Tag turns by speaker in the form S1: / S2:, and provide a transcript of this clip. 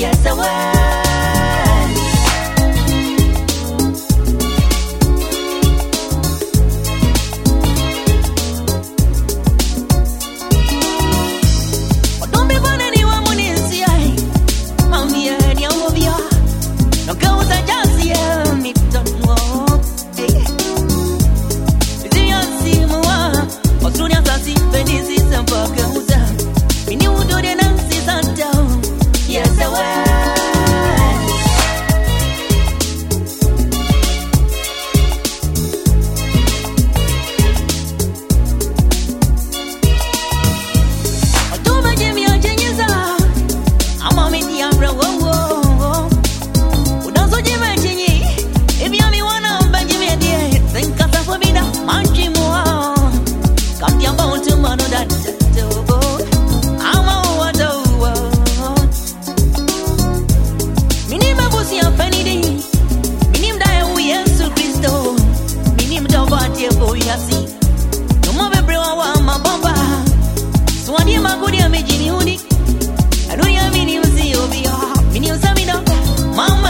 S1: Yes, I will. wa mabomba. Suwadie makudi ya mijini huni. Aduni ya mini uzio bio mini usamino mama.